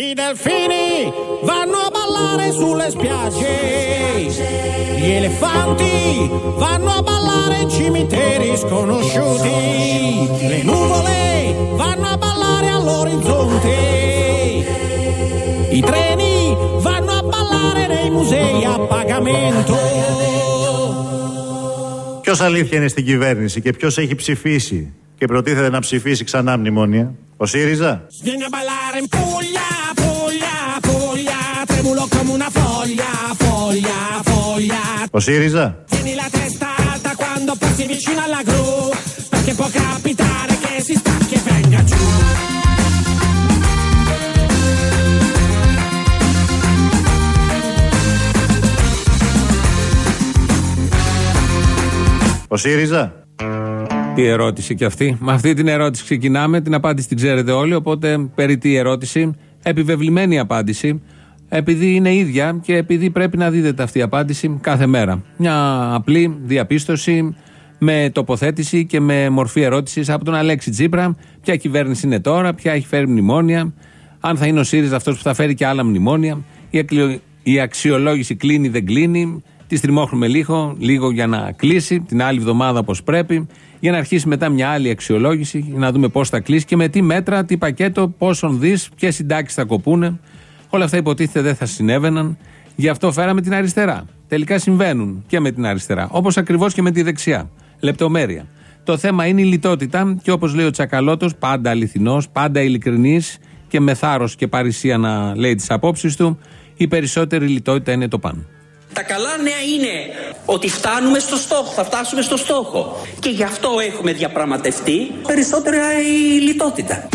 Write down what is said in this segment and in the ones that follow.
I delfini vanno a ballare sulle spiagge, gli elefanti vanno a ballare in cimiteri sconosciuti, le nuvole vanno a ballare all'orizzonte, i treni vanno a ballare nei musei a pagamento. Ποιο αλήθεια είναι στην κυβέρνηση και ποιο έχει ψηφίσει και προτίθεται να ψηφίσει ξανά μνημόνια, ο ΣΥΡΙΖΑ. Vieni a ballare in Puglia, venga giù. Ο ΣΥΡΙΖΑ; Τι ερώτηση κι αυτή. Με αυτή την ερώτηση ξεκινάμε. Την απάντηση την ξέρετε όλοι. Οπότε περί τι ερώτηση. Επιβεβλημένη απάντηση. Επειδή είναι ίδια και επειδή πρέπει να δίδεται αυτή η απάντηση κάθε μέρα. Μια απλή διαπίστωση με τοποθέτηση και με μορφή ερώτησης από τον Αλέξη Τσίπρα. Ποια κυβέρνηση είναι τώρα, ποια έχει φέρει μνημόνια, αν θα είναι ο ΣΥΡΙΖΑ αυτός που θα φέρει και άλλα μνημόνια. Η, ακλιο- η αξιολόγηση κλείνει, δεν κλείνει. Τη στριμώχνουμε λίγο, λίγο για να κλείσει, την άλλη εβδομάδα όπως πρέπει, για να αρχίσει μετά μια άλλη αξιολόγηση, για να δούμε πώς θα κλείσει και με τι μέτρα, τι πακέτο, πόσον δι, ποιες συντάξεις θα κοπούνε. Όλα αυτά υποτίθεται δεν θα συνέβαιναν. Γι' αυτό φέραμε την αριστερά. Τελικά συμβαίνουν και με την αριστερά. Όπως ακριβώς και με τη δεξιά. Λεπτομέρεια. Το θέμα είναι η λιτότητα και όπως λέει ο Τσακαλώτος, πάντα αληθινός, πάντα ειλικρινής και με θάρρος και παρησία να λέει τις απόψεις του, η περισσότερη λιτότητα είναι το πάνω. Τα καλά νέα είναι ότι φτάνουμε στο στόχο, θα φτάσουμε στο στόχο. Και γι' αυτό έχουμε διαπραγματευτεί περισσότερα η λιτότητα.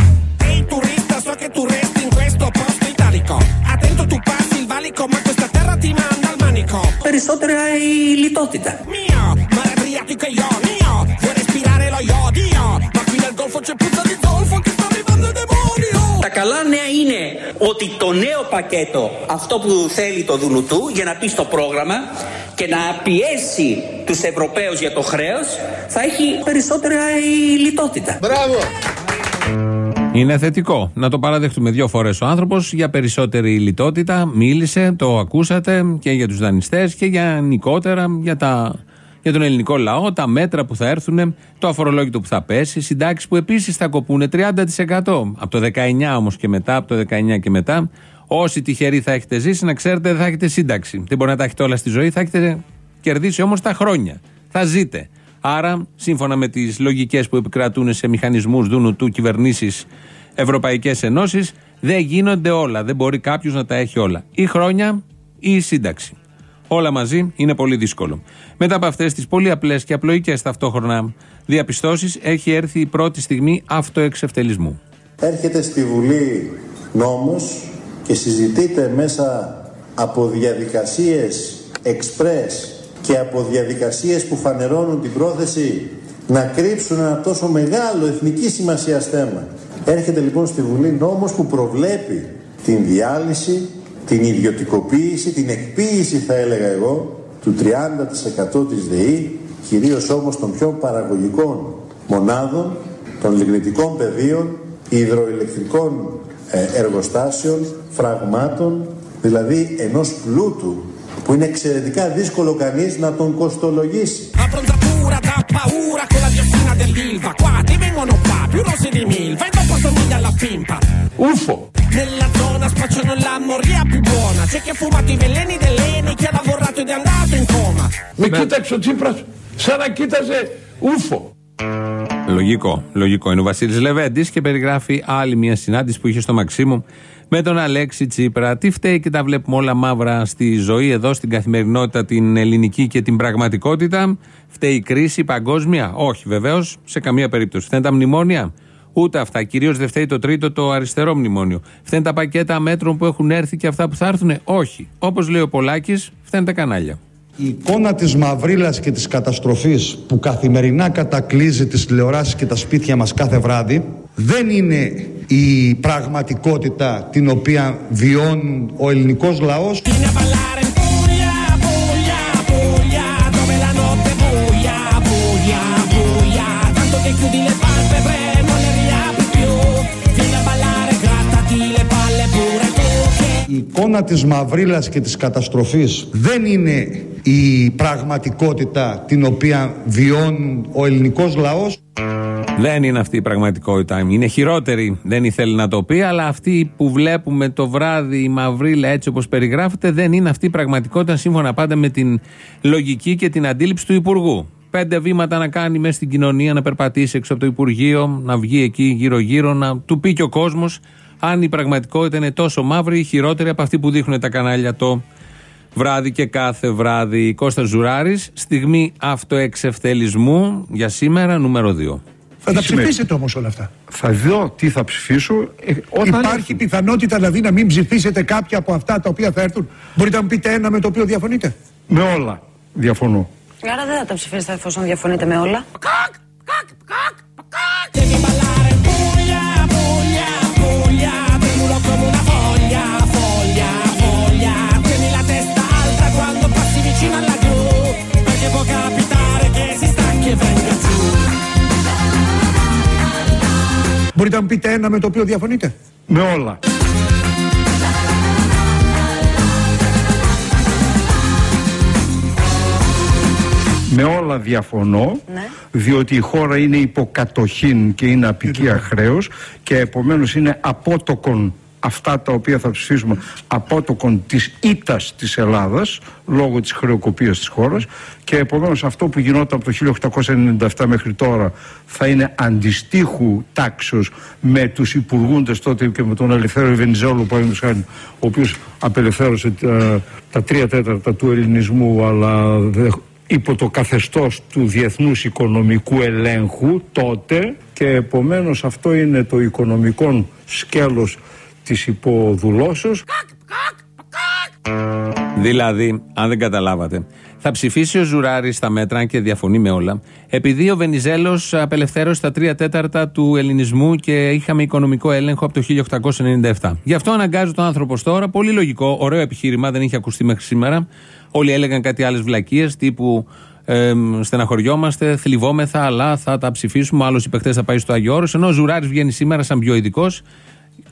Ehi turista, so che tu resti in questo posto italico. Attento tu passi il valico, ma questa terra ti manda al manico. Περισσότερα η λιτότητα. Mio, mare adriatico e io, mio. Vuoi respirare lo iodio? Ma qui nel golfo c'è puzza di zolfo che sta arrivando il demonio. Τα καλά νέα είναι ότι το νέο πακέτο, αυτό που θέλει το Δουνουτού για να πει στο πρόγραμμα και να πιέσει τους Ευρωπαίους για το χρέος, θα έχει περισσότερα η λιτότητα. Είναι θετικό. Να το παραδεχτούμε δύο φορές ο άνθρωπος για περισσότερη λιτότητα. Μίλησε, το ακούσατε και για τους δανειστές και γενικότερα για, τα, για τον ελληνικό λαό, τα μέτρα που θα έρθουν, το αφορολόγητο που θα πέσει, συντάξεις που επίσης θα κοπούνε 30%. Από το 19 όμως και μετά, από το 19 και μετά, όσοι τυχεροί θα έχετε ζήσει, να ξέρετε δεν θα έχετε σύνταξη. Δεν μπορεί να τα έχετε όλα στη ζωή, θα έχετε κερδίσει όμως τα χρόνια. Θα ζείτε. Άρα, σύμφωνα με τις λογικές που επικρατούν σε μηχανισμούς δούνου του κυβερνήσεις Ευρωπαϊκές Ενώσεις, δεν γίνονται όλα. Δεν μπορεί κάποιος να τα έχει όλα. Ή χρόνια ή η σύνταξη. Όλα μαζί είναι πολύ δύσκολο. Μετά από αυτές τις πολύ απλές και απλοϊκές ταυτόχρονα διαπιστώσεις, έχει έρθει η πρώτη στιγμή αυτοεξευτελισμού. έρχεται στη Βουλή νόμος και συζητείται μέσα από διαδικασίες εξπρές και από διαδικασίες που φανερώνουν την πρόθεση να κρύψουν ένα τόσο μεγάλο εθνική σημασία θέμα. Έρχεται λοιπόν στη Βουλή νόμος που προβλέπει την διάλυση, την ιδιωτικοποίηση, την εκποίηση θα έλεγα εγώ του 30% της ΔΕΗ, κυρίως όμως των πιο παραγωγικών μονάδων, των λιγνητικών πεδίων, υδροηλεκτρικών ε, εργοστάσεων, φραγμάτων, δηλαδή ενός πλούτου που είναι εξαιρετικά δύσκολο κανείς να τον κοστολογήσει. Με κίταξε ο τσίπρας, σαν να! Λογικό, λογικό, είναι ο Βασίλης, Λεβέντης και περιγράφει άλλη μια συνάντηση που είχε στο μαξίμου με τον Αλέξη Τσίπρα. Τι φταίει και τα βλέπουμε όλα μαύρα στη ζωή εδώ, στην καθημερινότητα, την ελληνική και την πραγματικότητα. Φταίει η κρίση παγκόσμια; Όχι βεβαίως, σε καμία περίπτωση. Φταίνουν τα μνημόνια; Ούτε αυτά. Κυρίως δεν φταίει το τρίτο, το αριστερό μνημόνιο. Φταίνουν τα πακέτα μέτρων που έχουν έρθει και αυτά που θα έρθουν. Όχι. Όπως λέει ο Πολάκης, φταίνουν τα κανάλια. Η εικόνα της μαυρίλας και της καταστροφής που καθημερινά κατακλείζει τις τηλεοράσεις και τα σπίτια μας κάθε βράδυ δεν είναι η πραγματικότητα την οποία βιώνει ο ελληνικός λαός Vieni a ballare in Puglia, Puglia, Puglia, dove la notte è buia, buia, buia. Tanto che chiudi le palpebre, non le riapri più. Vieni a ballare, grattati le palle pure tu. Η εικόνα της μαυρίλας και της καταστροφής δεν είναι η πραγματικότητα την οποία βιώνει ο ελληνικός λαός. Δεν είναι αυτή η πραγματικότητα. Είναι χειρότερη. Δεν ήθελε να το πει, αλλά αυτή που βλέπουμε το βράδυ η μαυρίλα έτσι όπως περιγράφεται δεν είναι αυτή η πραγματικότητα σύμφωνα πάντα με την λογική και την αντίληψη του Υπουργού. Πέντε βήματα να κάνει μέσα στην κοινωνία, να περπατήσει έξω από το Υπουργείο, να βγει εκεί γύρω-γύρω, να του πει και ο κόσμος αν η πραγματικότητα είναι τόσο μαύρη ή χειρότερη από αυτή που δείχνουν τα κανάλια το βράδυ και κάθε βράδυ. Κώστας Ζουράρης, στιγμή αυτοεξευτελισμού για σήμερα νούμερο 2. Θα τα ψηφίσετε όμως όλα αυτά. Θα δω τι θα ψηφίσω. ε, όταν Υπάρχει πιθανότητα δηλαδή να μην ψηφίσετε κάποια από αυτά τα οποία θα έρθουν; Μπορείτε να μου πείτε ένα με το οποίο διαφωνείτε; Με όλα διαφωνώ. Άρα δεν θα τα ψηφίσετε εφόσον διαφωνείτε με όλα. Devi ballare Puglia, Puglia, Μπορείτε να μου πείτε ένα με το οποίο διαφωνείτε; Με όλα. Με όλα διαφωνώ, Ναι. διότι η χώρα είναι υποκατοχήν και είναι απικία χρέος και επομένως είναι απότοκον αυτά τα οποία θα ψηφίσουμε απότοκον της ήττας της Ελλάδας λόγω της χρεοκοπίας της χώρας. Και επομένως αυτό που γινόταν από το 1897 μέχρι τώρα θα είναι αντιστοίχου τάξεως με τους υπουργούντες τότε και με τον Ελευθέριο Βενιζέλο παραδείγματος χάρη, ο οποίος απελευθέρωσε τα, τα τρία τέταρτα του ελληνισμού αλλά δεν υπό το καθεστώς του διεθνούς οικονομικού ελέγχου τότε. Και επομένως αυτό είναι το οικονομικό σκέλος της υποδουλώσεως Δηλαδή, αν δεν καταλάβατε, θα ψηφίσει ο Ζουράρη στα μέτρα, αν και διαφωνεί με όλα, επειδή ο Βενιζέλος απελευθέρωσε τα τρία τέταρτα του ελληνισμού και είχαμε οικονομικό έλεγχο από το 1897. Γι' αυτό αναγκάζει τον άνθρωπος τώρα, πολύ λογικό, ωραίο επιχείρημα, δεν είχε ακουστεί μέχρι σήμερα. Όλοι έλεγαν κάτι άλλες βλακίες τύπου ε, στεναχωριόμαστε, θλιβόμεθα, αλλά θα τα ψηφίσουμε. Άλλος είπε χθε θα πάει στο Αγιο Όρος, ενώ ο Ζουράρης βγαίνει σήμερα σαν πιο ειδικός,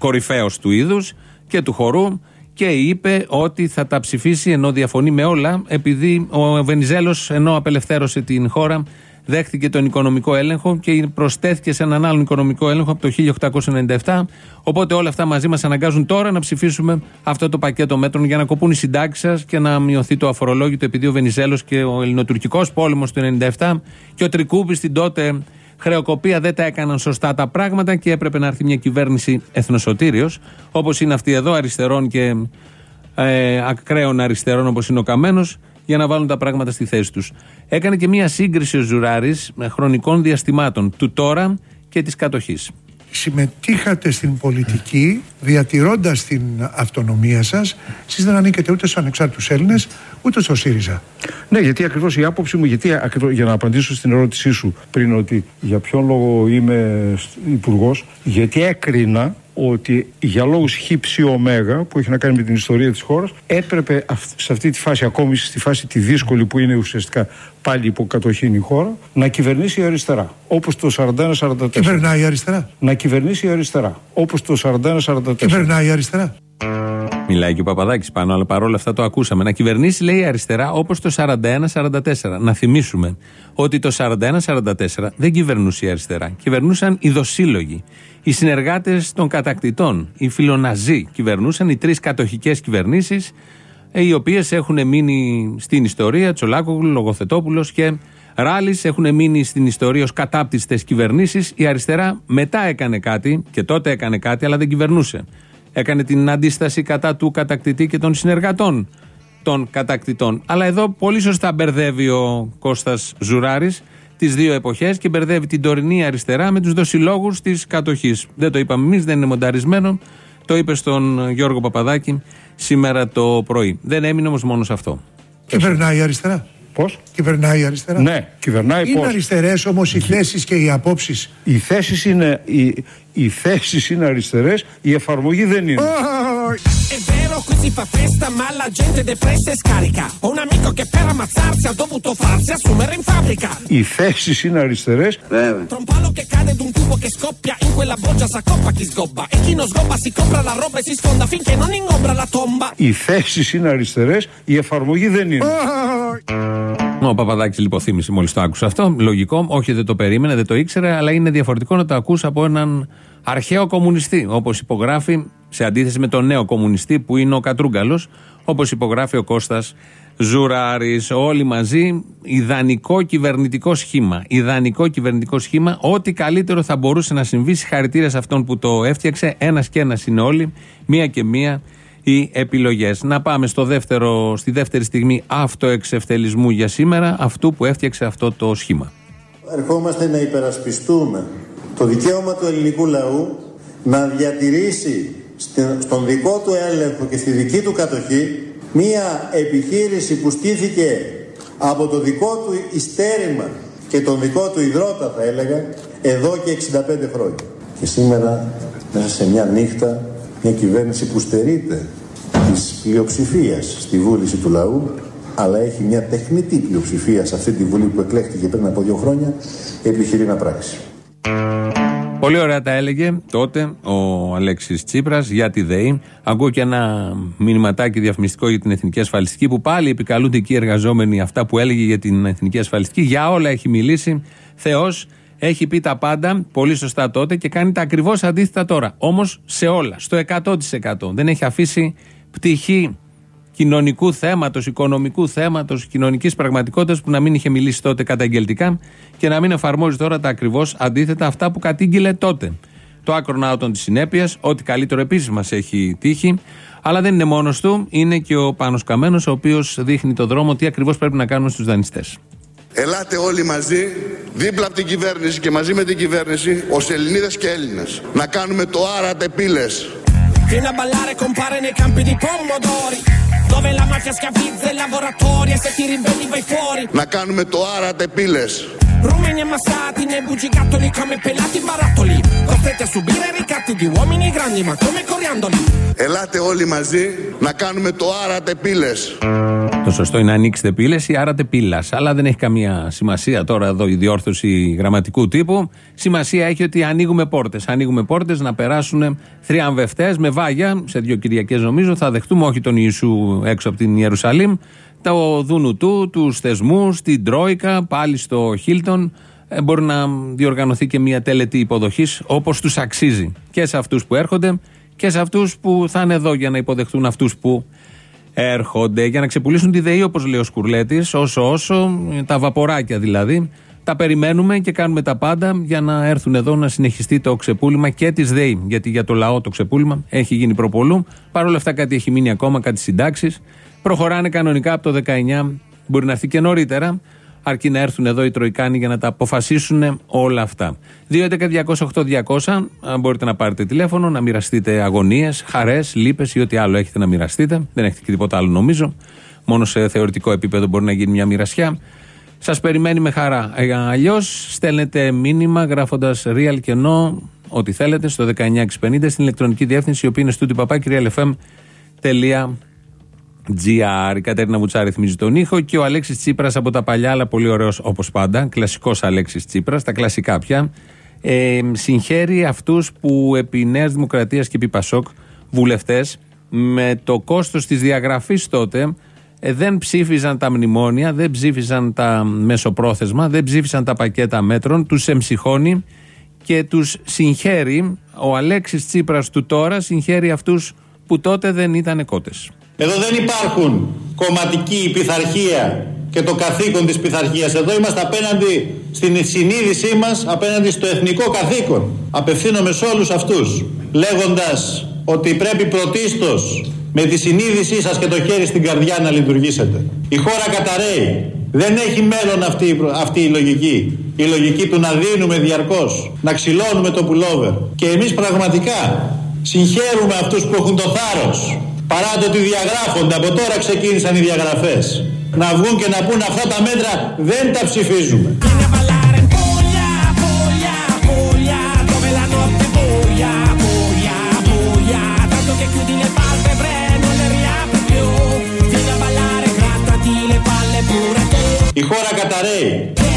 κορυφαίος του είδους και του χορού και είπε ότι θα τα ψηφίσει ενώ διαφωνεί με όλα επειδή ο Βενιζέλος ενώ απελευθέρωσε την χώρα δέχτηκε τον οικονομικό έλεγχο και προσθέθηκε σε έναν άλλον οικονομικό έλεγχο από το 1897 οπότε όλα αυτά μαζί μας αναγκάζουν τώρα να ψηφίσουμε αυτό το πακέτο μέτρων για να κοπούν οι συντάξεις σας και να μειωθεί το αφορολόγητο επειδή ο Βενιζέλος και ο ελληνοτουρκικός πόλεμος του 97 και ο Τρικούπης την τότε χρεοκοπία δεν τα έκαναν σωστά τα πράγματα και έπρεπε να έρθει μια κυβέρνηση εθνοσωτήριος όπως είναι αυτή εδώ αριστερών και ε, ακραίων αριστερών όπως είναι ο Καμένος για να βάλουν τα πράγματα στη θέση τους. Έκανε και μια σύγκριση ο Ζουράρης με χρονικών διαστημάτων του τώρα και της κατοχής. Συμμετείχατε στην πολιτική διατηρώντας την αυτονομία σας. Εσείς δεν ανήκετε ούτε στους ανεξάρτητους Έλληνες ούτε στο ΣΥΡΙΖΑ. Ναι, γιατί ακριβώς η άποψη μου, γιατί ακριβώς, για να απαντήσω στην ερώτησή σου πριν, ότι για ποιον λόγο είμαι υπουργός, γιατί έκρινα ότι για λόγους χύψη ωμέγα που έχει να κάνει με την ιστορία της χώρας έπρεπε αυ- σε αυτή τη φάση, ακόμη στη φάση τη δύσκολη που είναι ουσιαστικά πάλι υποκατοχήν η χώρα, να κυβερνήσει η αριστερά. Όπως το 41-44. Κυβερνάει η αριστερά. Να κυβερνήσει η αριστερά. Όπως το 41-44. Κυβερνάει η αριστερά. Μιλάει και ο Παπαδάκης πάνω, αλλά παρόλα αυτά το ακούσαμε. Να κυβερνήσει, λέει, η αριστερά όπως το 41-44. Να θυμίσουμε ότι το 41-44 δεν κυβερνούσε η αριστερά. Κυβερνούσαν οι δοσύλλογοι, οι συνεργάτες των κατακτητών, οι φιλοναζί. Κυβερνούσαν οι τρεις κατοχικές κυβερνήσεις, οι οποίες έχουν μείνει στην ιστορία. Τσολάκογλου, Λογοθετόπουλος και Ράλης έχουν μείνει στην ιστορία ως κατάπτυστες κυβερνήσεις. Η αριστερά μετά έκανε κάτι, και τότε έκανε κάτι, αλλά δεν κυβερνούσε έκανε την αντίσταση κατά του κατακτητή και των συνεργατών των κατακτητών. Αλλά εδώ πολύ σωστά μπερδεύει ο Κώστας Ζουράρης τις δύο εποχές και μπερδεύει την τωρινή αριστερά με τους δοσιλόγους της κατοχής. Δεν το είπαμε εμείς, δεν είναι μονταρισμένο. Το είπε στον Γιώργο Παπαδάκη σήμερα το πρωί. Δεν έμεινε όμως μόνος σε αυτό. Κυβερνάει η αριστερά. Πώς; Κυβερνάει η αριστερά. Ναι, κυβερνάει Είναι πώς; αριστερές όμως οι θέσεις και οι απόψεις. Οι θέσεις είναι, οι, οι θέσεις είναι αριστερές, η εφαρμογή δεν είναι. Α, È vero, qui si fa festa, ma la gente depressa e scarica. Ho un amico che per ammazzarsi ha dovuto farsi assumere in fabbrica. Οι θέσει είναι αριστερέ. Tra un palo che cade ed un tubo che scoppia, in quella boggia s'accoppa chi sgobba. E chi non sgobba si compra la roba e si sfonda finché non ingombra la tomba. Οι θέσει είναι αριστερέ. Η εφαρμογή δεν είναι. Ο Παπαδάκη λιποθύμησε μόλι το άκουσα αυτό. Λογικό, όχι δεν το περίμενε, δεν το ήξερε, αλλά είναι διαφορετικό να το ακούσει από έναν αρχαίο κομμουνιστή. Όπω υπογράφει, σε αντίθεση με τον νέο κομμουνιστή που είναι ο Κατρούγκαλος, όπως υπογράφει ο Κώστας Ζουράρης. Όλοι μαζί, ιδανικό κυβερνητικό σχήμα. Ιδανικό κυβερνητικό σχήμα. Ό,τι καλύτερο θα μπορούσε να συμβεί. Συγχαρητήρια σε αυτόν που το έφτιαξε. Ένας και ένας είναι όλοι. Μία και μία οι επιλογές. Να πάμε στο δεύτερο, στη δεύτερη στιγμή αυτοεξευτελισμού για σήμερα, αυτού που έφτιαξε αυτό το σχήμα. Ερχόμαστε να υπερασπιστούμε το δικαίωμα του ελληνικού λαού να διατηρήσει στη- στον δικό του έλεγχο και στη δική του κατοχή μία επιχείρηση που στήθηκε από το δικό του ιστέρημα και τον δικό του ιδρώτα θα έλεγα εδώ και 65 χρόνια. Και σήμερα μέσα σε μια νύχτα μια κυβέρνηση που στερείται της πλειοψηφίας στη βούληση του λαού αλλά έχει μια τεχνητή πλειοψηφία σε αυτή τη Βουλή που εκλέχθηκε πριν από δύο χρόνια επιχειρεί να πράξει. Πολύ ωραία τα έλεγε τότε ο Αλέξης Τσίπρας για τη ΔΕΗ. Ακούω και ένα μηνυματάκι διαφημιστικό για την εθνική ασφαλιστική που πάλι επικαλούνται εκεί οι εργαζόμενοι αυτά που έλεγε για την εθνική ασφαλιστική. Για όλα έχει μιλήσει. Θεός έχει πει τα πάντα πολύ σωστά τότε και κάνει τα ακριβώς αντίθετα τώρα. Όμως σε όλα, στο 100%. Δεν έχει αφήσει πτυχή κοινωνικού θέματος, οικονομικού θέματος, κοινωνικής πραγματικότητας που να μην είχε μιλήσει τότε καταγγελτικά και να μην εφαρμόζει τώρα τα ακριβώς αντίθετα αυτά που κατήγγειλε τότε. Το άκρο άουτον της συνέπειας, ό,τι καλύτερο επίσης μας έχει τύχει. Αλλά δεν είναι μόνος του, είναι και ο Πάνος Καμένος, ο οποίος δείχνει το δρόμο τι ακριβώς πρέπει να κάνουμε στους δανειστές. Ελάτε όλοι μαζί, δίπλα από την κυβέρνηση και μαζί με την κυβέρνηση, ως Ελληνίδες και Έλληνες, να κάνουμε το άρατε πύλες. Vieni a ballare compare nei campi di pomodori Dove la mafia schiavizza i lavoratori E se ti ribelli vai fuori Να κάνουμε το άρατε πύλες. Rumeni ammassati nei bugigattoli come pelati barattoli Costretti a subire ricatti di uomini grandi ma come coriandoli Ελάτε όλοι μαζί, να κάνουμε το άρατε πύλες. Το σωστό είναι να ανοίξετε πύλες ή άρατε πύλας. Αλλά δεν έχει καμία σημασία τώρα εδώ η διόρθωση γραμματικού τύπου. Σημασία έχει ότι ανοίγουμε πόρτες. Ανοίγουμε πόρτες να περάσουν θριαμβευτές με βάγια. Σε δύο Κυριακές νομίζω θα δεχτούμε όχι τον Ιησού έξω από την Ιερουσαλήμ. Το δούνου του, τους θεσμούς, την Τρόικα, πάλι στο Χίλτον. Ε, μπορεί να διοργανωθεί και μια τελετή υποδοχής όπως τους αξίζει. Και σε αυτούς που έρχονται και σε αυτούς που θα είναι εδώ για να υποδεχτούν αυτούς που έρχονται για να ξεπουλήσουν τη ΔΕΗ, όπως λέει ο Σκουρλέτης, όσο όσο, τα βαποράκια δηλαδή. Τα περιμένουμε και κάνουμε τα πάντα για να έρθουν εδώ να συνεχιστεί το ξεπούλημα και της ΔΕΗ. Γιατί για το λαό το ξεπούλημα έχει γίνει προπολού. Παρ' όλα αυτά κάτι έχει μείνει ακόμα, κάτι συντάξεις. Προχωράνε κανονικά από το 19, μπορεί να έρθει και νωρίτερα. Αρκεί να έρθουν εδώ οι Τροϊκάνοι για να τα αποφασίσουν όλα αυτά. 2.11.208.200, αν μπορείτε να πάρετε τηλέφωνο, να μοιραστείτε αγωνίες, χαρές, λύπες ή ό,τι άλλο έχετε να μοιραστείτε. Δεν έχετε και τίποτα άλλο νομίζω. Μόνο σε θεωρητικό επίπεδο μπορεί να γίνει μια μοιρασιά. Σας περιμένει με χαρά. Αλλιώς στέλνετε μήνυμα γράφοντας real και no, ό,τι θέλετε, στο 19650 στην ηλεκτρονική διεύθυνση, η οποία είναι στούντιο GR. Η Κατέρινα Βουτσά ρυθμίζει τον ήχο και ο Αλέξης Τσίπρας από τα παλιά, αλλά πολύ ωραίος όπως πάντα. Κλασικός Αλέξης Τσίπρας, τα κλασικά πια. Ε, συγχαίρει αυτούς που επί Νέας Δημοκρατίας και επί Πασόκ βουλευτές με το κόστος της διαγραφής τότε ε, δεν ψήφιζαν τα μνημόνια, δεν ψήφιζαν τα μεσοπρόθεσμα, δεν ψήφισαν τα πακέτα μέτρων, τους εμψυχώνει και τους συγχαίρει. Ο Αλέξης Τσίπρας του τώρα συγχαίρει αυτούς που τότε δεν ήταν κότες. Εδώ δεν υπάρχουν κομματική πειθαρχία και το καθήκον της πειθαρχίας. Εδώ είμαστε απέναντι στην συνείδησή μας, απέναντι στο εθνικό καθήκον. Απευθύνομαι σε όλους αυτούς, λέγοντας ότι πρέπει πρωτίστως με τη συνείδησή σας και το χέρι στην καρδιά να λειτουργήσετε. Η χώρα καταραίει. Δεν έχει μέλλον αυτή, η προ- αυτή η λογική. Η λογική του να δίνουμε διαρκώς, να ξυλώνουμε το πουλόβερ. Και εμείς πραγματικά συγχαίρουμε αυτούς που έχουν το θάρρος Παρά το ότι διαγράφονται, από τώρα ξεκίνησαν οι διαγραφές. Να βγουν και να πούν αυτά τα μέτρα δεν τα ψηφίζουμε. Η χώρα καταραίει.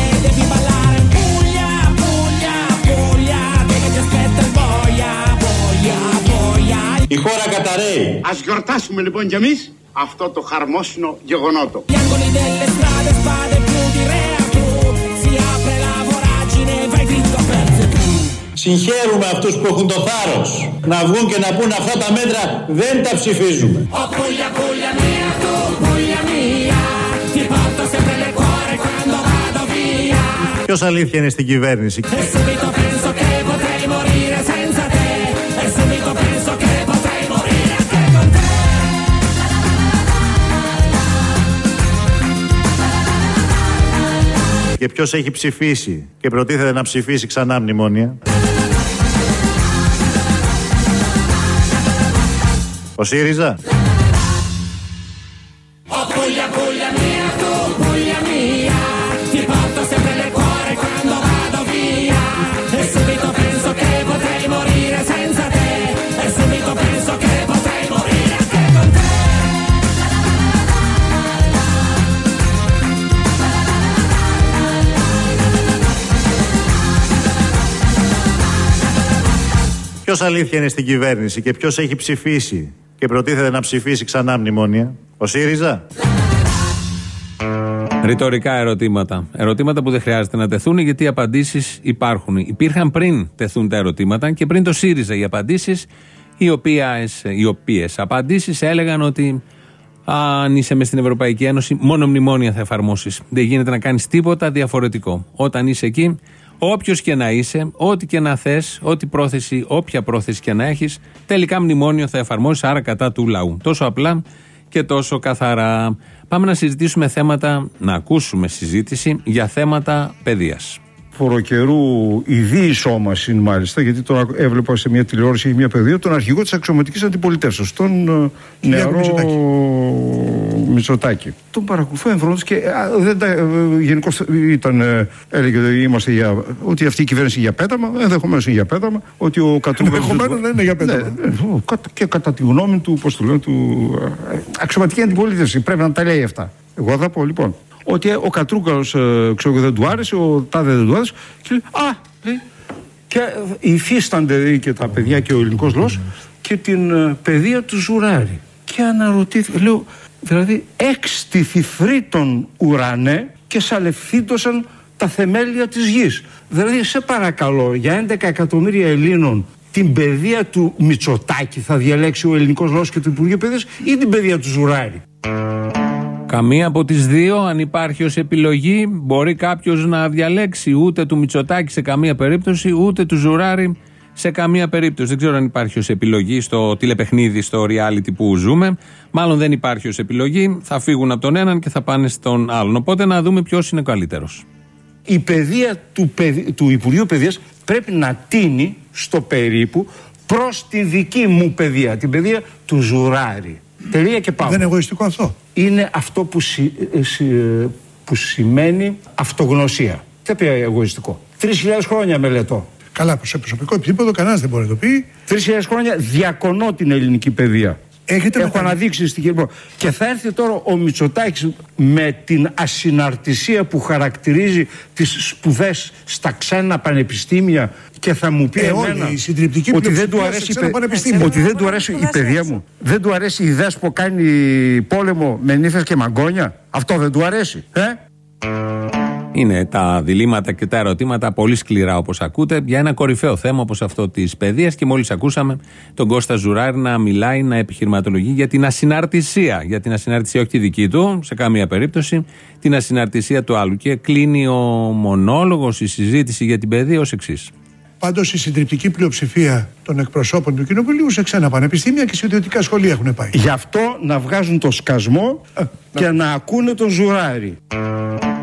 Η χώρα καταραίει. Ας γιορτάσουμε λοιπόν κι εμείς αυτό το χαρμόσυνο γεγονότο. Gli angoli delle strade, spade più di reatù, si apre la voragine, vai dritto per tu. Συγχαίρουμε αυτούς που έχουν το θάρρος να βγουν και να πούν αυτά τα μέτρα δεν τα ψηφίζουμε. Oh Puglia, Puglia mia, tu Puglia mia, ti porto sempre nel cuore quando vado via. Ποιος αλήθεια είναι στην κυβέρνηση; Και ποιος έχει ψηφίσει και προτίθεται να ψηφίσει ξανά μνημόνια. Ο ΣΥΡΙΖΑ. Ποιος αλήθεια είναι στην κυβέρνηση και ποιος έχει ψηφίσει και προτίθεται να ψηφίσει ξανά μνημόνια. Ο ΣΥΡΙΖΑ; Ρητορικά ερωτήματα. Ερωτήματα που δεν χρειάζεται να τεθούν γιατί οι απαντήσεις υπάρχουν. Υπήρχαν πριν τεθούν τα ερωτήματα και πριν το ΣΥΡΙΖΑ οι απαντήσεις, οι οποίες οι οποίες απαντήσεις έλεγαν ότι αν είσαι μες στην Ευρωπαϊκή Ένωση, μόνο μνημόνια θα εφαρμόσεις. Δεν γίνεται να κάνεις τίποτα διαφορετικό. Όταν είσαι εκεί, όποιος και να είσαι, ό,τι και να θες, ό,τι πρόθεση, όποια πρόθεση και να έχεις, τελικά μνημόνιο θα εφαρμόσει, άρα κατά του λαού. Τόσο απλά και τόσο καθαρά. Πάμε να συζητήσουμε θέματα, να ακούσουμε συζήτηση για θέματα παιδείας. Φοροκαιρού ειδή σώμαση μάλιστα, γιατί τον έβλεπα σε μια τηλεόραση ή μια παιδεία, τον αρχηγό της αξιωματικής αντιπολιτεύσεω, τον ε, νεαρό Μητσοτάκη. Τον παρακολουθώ εμφρόντω και α, δεν τα, ε, γενικώ ήταν, ε, έλεγε ότι είμαστε για, ότι αυτή η κυβέρνηση είναι για πέταμα, ενδεχομένως είναι για πέταμα, ότι ο Κατρούγκαλο. Ενδεχομένως να είναι για πέταμα. Ναι, ναι, κατα- και κατά τη γνώμη του, πώς το λένε, του ε, αξιωματική αντιπολίτευση. Πρέπει να τα λέει αυτά. Εγώ θα πω λοιπόν ότι ε, ο Κατρούγκαλος ξέρω εγώ, δεν του άρεσε, ο Τάδε δεν του άρεσε. Και λέει, Α, λέει, και ε, υφίστανται λέει, και τα παιδιά και ο ελληνικός λαός και την ε, παιδεία του Ζουράρη. Και αναρωτήθηκα, λέω, δηλαδή έξτηθη φρύτων ουρανέ και σαλευθύτωσαν τα θεμέλια της γης. Δηλαδή, σε παρακαλώ, για 11 εκατομμύρια Ελλήνων την παιδεία του Μητσοτάκη θα διαλέξει ο ελληνικός λαός και το Υπουργείο Παιδείας ή την παιδεία του Ζουράρη; Καμία από τις δύο, αν υπάρχει ως επιλογή, μπορεί κάποιος να διαλέξει ούτε του Μητσοτάκη σε καμία περίπτωση, ούτε του Ζουράρη σε καμία περίπτωση. Δεν ξέρω αν υπάρχει ως επιλογή στο τηλεπαιχνίδι, στο reality που ζούμε. Μάλλον δεν υπάρχει ως επιλογή. Θα φύγουν από τον έναν και θα πάνε στον άλλον. Οπότε να δούμε ποιος είναι καλύτερος. η παιδεία του, παιδι- του Υπουργείου Παιδείας πρέπει να τίνει στο περίπου προς τη δική μου παιδεία, την παιδεία του Ζουράρη. Τελεία και πάμε. Δεν είναι εγωιστικό αυτό. Είναι αυτό που, συ- ε, συ- ε, που σημαίνει αυτογνωσία. Δεν πει εγωιστικό. Τρεις χιλιάδες χρόνια μελετώ. Καλά, σε προσωπικό επίπεδο κανένας δεν μπορεί να το πει. Τρεις χιλιάδες χρόνια διακονώ την ελληνική παιδεία. Έχετε Έχω μετα- αναδείξει στην Κύπρο. Και θα έρθει τώρα ο Μητσοτάκης με την ασυναρτησία που χαρακτηρίζει τις σπουδές στα ξένα πανεπιστήμια και θα μου πει Ε, όλοι, εμένα η συντριπτική ότι δεν του πλειοψηφία αρέσει, σε η ξένα παι- πανεπιστήμια. ότι δεν του αρέσει η παιδεία μου. Δεν του αρέσει η ιδέα που κάνει πόλεμο με νύφες και μαγκόνια. Αυτό δεν του αρέσει. Ε; Είναι τα διλήμματα και τα ερωτήματα πολύ σκληρά όπως ακούτε για ένα κορυφαίο θέμα όπως αυτό της παιδείας. Και μόλις ακούσαμε τον Κώστα Ζουράρη να μιλάει, να επιχειρηματολογεί για την ασυναρτησία. Για την ασυναρτησία, όχι τη δική του, σε καμία περίπτωση, την ασυναρτησία του άλλου. Και κλείνει ο μονόλογος, η συζήτηση για την παιδεία ως εξής. Πάντως η συντριπτική πλειοψηφία των εκπροσώπων του Κοινοβουλίου σε ξένα πανεπιστήμια και σε ιδιωτικά σχολεία έχουν πάει. Γι' αυτό να βγάζουν το σκασμό και να ακούνε τον Ζουράρη.